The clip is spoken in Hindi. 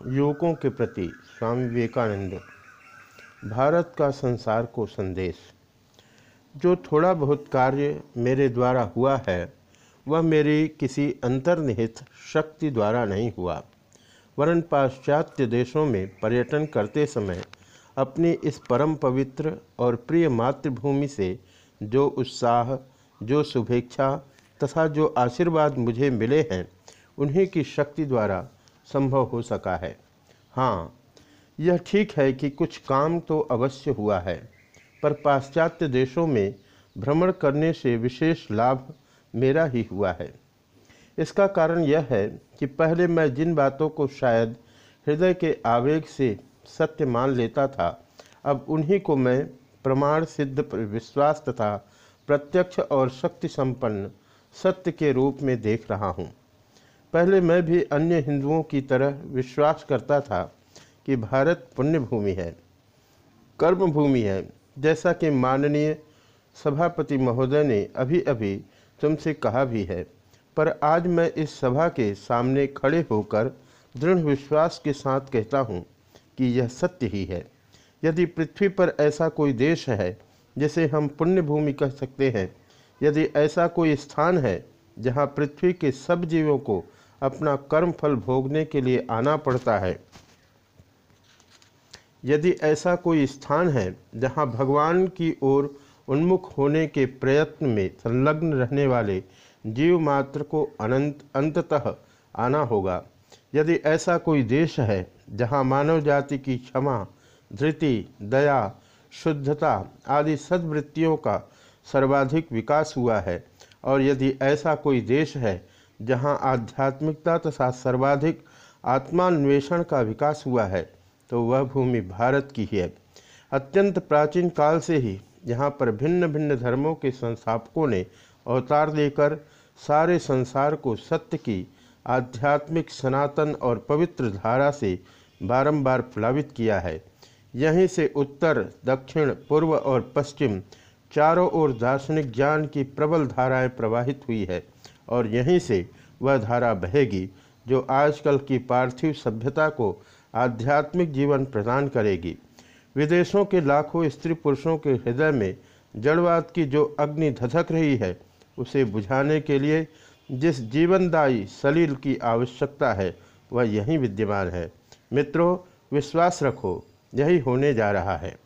युवकों के प्रति स्वामी विवेकानंद, भारत का संसार को संदेश। जो थोड़ा बहुत कार्य मेरे द्वारा हुआ है, वह मेरी किसी अंतर्निहित शक्ति द्वारा नहीं हुआ। वरन पाश्चात्य देशों में पर्यटन करते समय अपनी इस परम पवित्र और प्रिय मातृभूमि से जो उत्साह, जो शुभेच्छा तथा जो आशीर्वाद मुझे मिले हैं, उन्हीं की शक्ति द्वारा संभव हो सका है। हाँ यह ठीक है कि कुछ काम तो अवश्य हुआ है, पर पाश्चात्य देशों में भ्रमण करने से विशेष लाभ मेरा ही हुआ है। इसका कारण यह है कि पहले मैं जिन बातों को शायद हृदय के आवेग से सत्य मान लेता था, अब उन्हीं को मैं प्रमाण सिद्ध विश्वास तथा प्रत्यक्ष और शक्ति संपन्न सत्य के रूप में देख रहा हूँ। पहले मैं भी अन्य हिंदुओं की तरह विश्वास करता था कि भारत पुण्य भूमि है कर्म भूमि है। जैसा कि माननीय सभापति महोदय ने अभी अभी तुमसे कहा भी है, पर आज मैं इस सभा के सामने खड़े होकर दृढ़ विश्वास के साथ कहता हूँ कि यह सत्य ही है। यदि पृथ्वी पर ऐसा कोई देश है, जिसे हम पुण्य भूमि कह सकते हैं, यदि ऐसा कोई स्थान है, जहाँ पृथ्वी के सब जीवों को अपना कर्म फल भोगने के लिए आना पड़ता है। यदि ऐसा कोई स्थान है जहाँ भगवान की ओर उन्मुख होने के प्रयत्न में संलग्न रहने वाले जीव मात्र को अनंत, अंततः आना होगा। यदि ऐसा कोई देश है जहाँ मानव जाति की क्षमा, धृति, दया, शुद्धता आदि सद्वृत्तियों का सर्वाधिक विकास हुआ है, और यदि ऐसा कोई देश है जहाँ आध्यात्मिकता तथा सर्वाधिक आत्मान्वेषण का विकास हुआ है तो वह भूमि भारत की ही है। अत्यंत प्राचीन काल से ही यहाँ पर भिन्न भिन्न धर्मों के संस्थापकों ने अवतार लेकर सारे संसार को सत्य की आध्यात्मिक सनातन और पवित्र धारा से बारंबार प्लावित किया है। यहीं से उत्तर, दक्षिण, पूर्व और पश्चिम चारों ओर दार्शनिक ज्ञान की प्रबल धाराएँ प्रवाहित हुई है। और यहीं से वह धारा बहेगी, जो आजकल की पार्थिव सभ्यता को आध्यात्मिक जीवन प्रदान करेगी। विदेशों के लाखों स्त्री पुरुषों के हृदय में जड़वाद की जो अग्नि धधक रही है, उसे बुझाने के लिए जिस जीवनदायी सलील की आवश्यकता है, वह यहीं विद्यमान है। मित्रों, विश्वास रखो, यही होने जा रहा है।